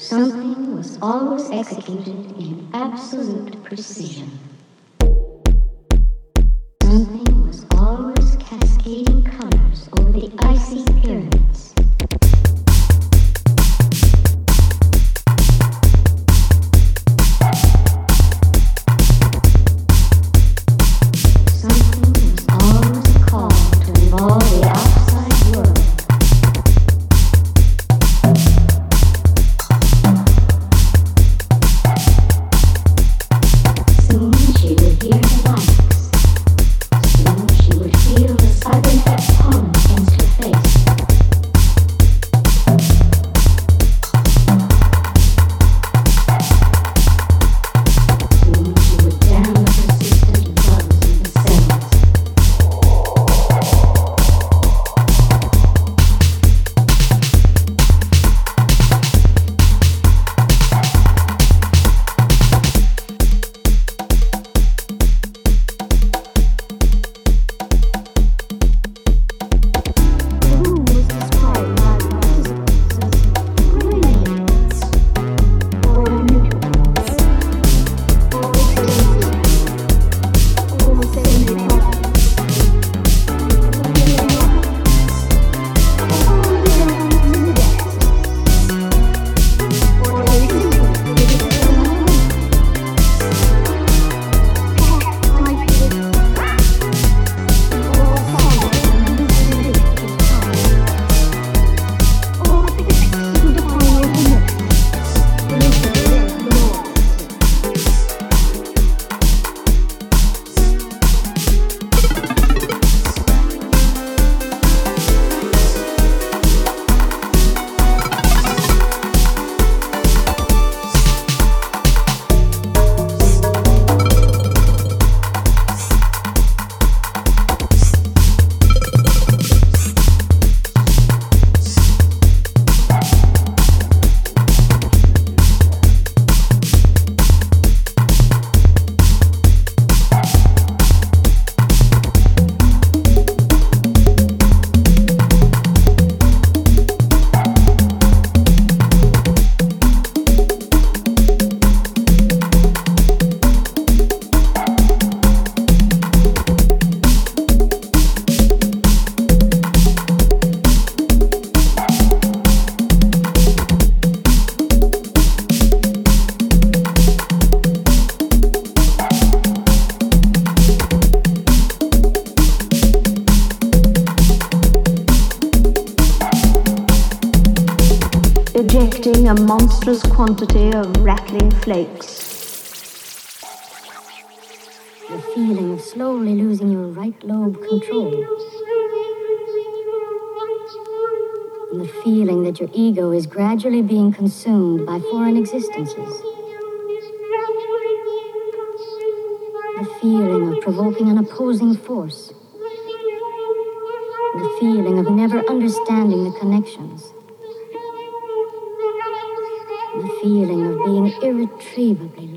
Something was always executed in absolute precision. Something ejecting a monstrous quantity of rattling flakes. The feeling of slowly losing your right lobe control. And the feeling that your ego is gradually being consumed by foreign existences. The feeling of provoking an opposing force. The feeling of never understanding the connections. Feeling of being irretrievably